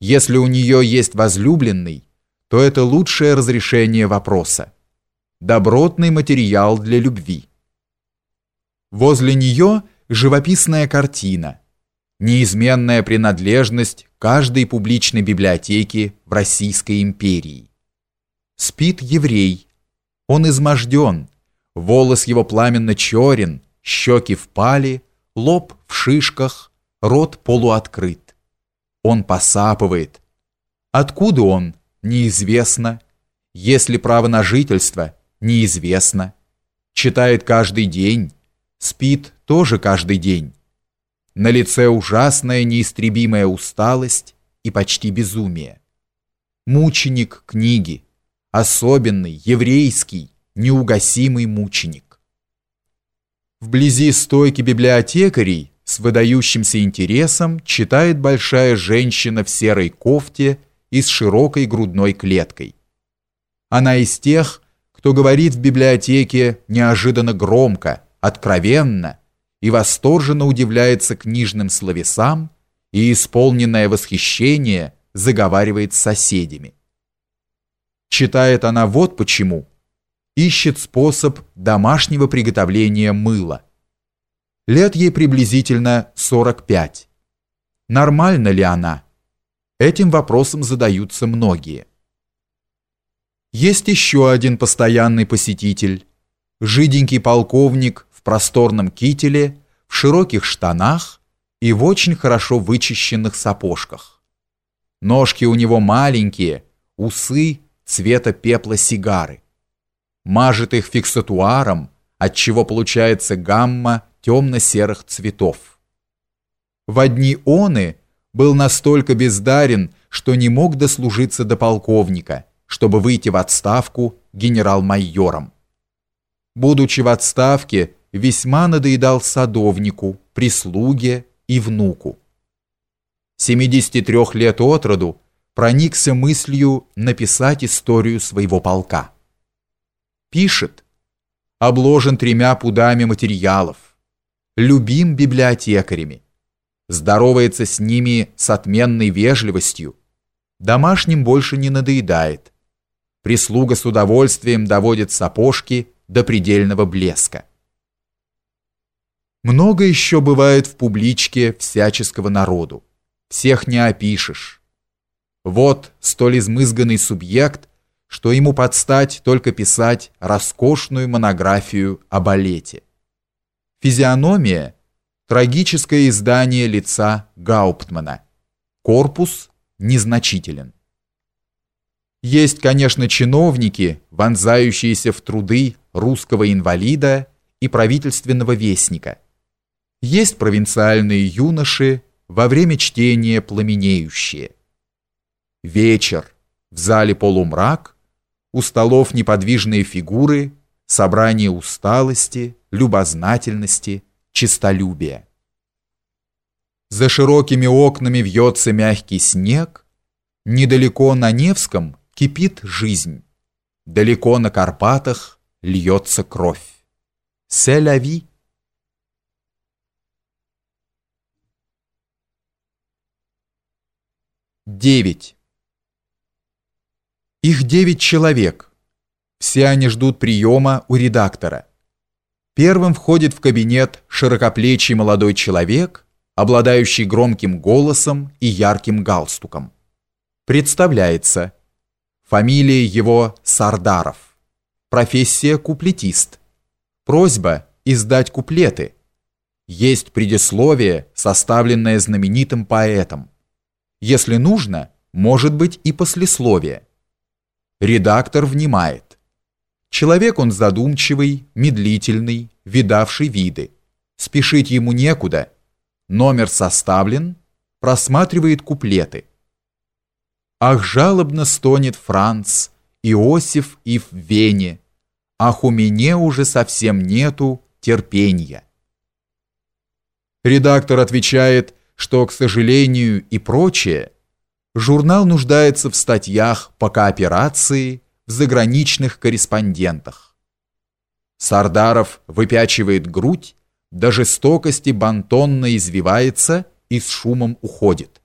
Если у нее есть возлюбленный, то это лучшее разрешение вопроса. Добротный материал для любви. Возле нее живописная картина, неизменная принадлежность каждой публичной библиотеки в Российской империи. Спит еврей. Он изможден, волос его пламенно черен, щеки впали, лоб в шишках, рот полуоткрыт. Он посапывает. Откуда он? Неизвестно. Если право на жительство? Неизвестно. Читает каждый день. Спит тоже каждый день. На лице ужасная неистребимая усталость и почти безумие. Мученик книги. Особенный, еврейский, неугасимый мученик. Вблизи стойки библиотекарей с выдающимся интересом читает большая женщина в серой кофте и с широкой грудной клеткой. Она из тех, кто говорит в библиотеке неожиданно громко, откровенно и восторженно удивляется книжным словесам и, исполненное восхищение, заговаривает с соседями. Читает она вот почему. Ищет способ домашнего приготовления мыла. Лет ей приблизительно 45. Нормально ли она? Этим вопросом задаются многие. Есть еще один постоянный посетитель. Жиденький полковник в просторном кителе, в широких штанах и в очень хорошо вычищенных сапожках. Ножки у него маленькие, усы цвета пепла сигары. Мажет их фиксатуаром, отчего получается гамма темно-серых цветов. В одни оны был настолько бездарен, что не мог дослужиться до полковника, чтобы выйти в отставку генерал-майором. Будучи в отставке, весьма надоедал садовнику, прислуге и внуку. 73 лет от роду проникся мыслью написать историю своего полка. Пишет, обложен тремя пудами материалов, любим библиотекарями, здоровается с ними с отменной вежливостью, домашним больше не надоедает, прислуга с удовольствием доводит сапожки до предельного блеска. Много еще бывает в публичке всяческого народу. Всех не опишешь. Вот столь измызганный субъект, что ему подстать только писать роскошную монографию о балете. Физиономия – трагическое издание лица Гауптмана. Корпус незначителен. Есть, конечно, чиновники, вонзающиеся в труды русского инвалида и правительственного вестника. Есть провинциальные юноши, во время чтения пламенеющие. Вечер, в зале полумрак, у столов неподвижные фигуры – собрание усталости, любознательности, честолюбия. За широкими окнами вьется мягкий снег, недалеко на Невском кипит жизнь, далеко на Карпатах льется кровь. Селяви. Девять. Их девять человек – все они ждут приема у редактора. Первым входит в кабинет широкоплечий молодой человек, обладающий громким голосом и ярким галстуком. Представляется. Фамилия его Сардаров. Профессия куплетист. Просьба издать куплеты. Есть предисловие, составленное знаменитым поэтом. Если нужно, может быть и послесловие. Редактор внимает. Человек он задумчивый, медлительный, видавший виды. Спешить ему некуда. Номер составлен, просматривает куплеты. Ах, жалобно стонет Франц, Иосиф и в Вене. Ах, у меня уже совсем нету терпения. Редактор отвечает, что, к сожалению и прочее, журнал нуждается в статьях по кооперации, в заграничных корреспондентах. Сардаров выпячивает грудь, до жестокости бантонно извивается и с шумом уходит.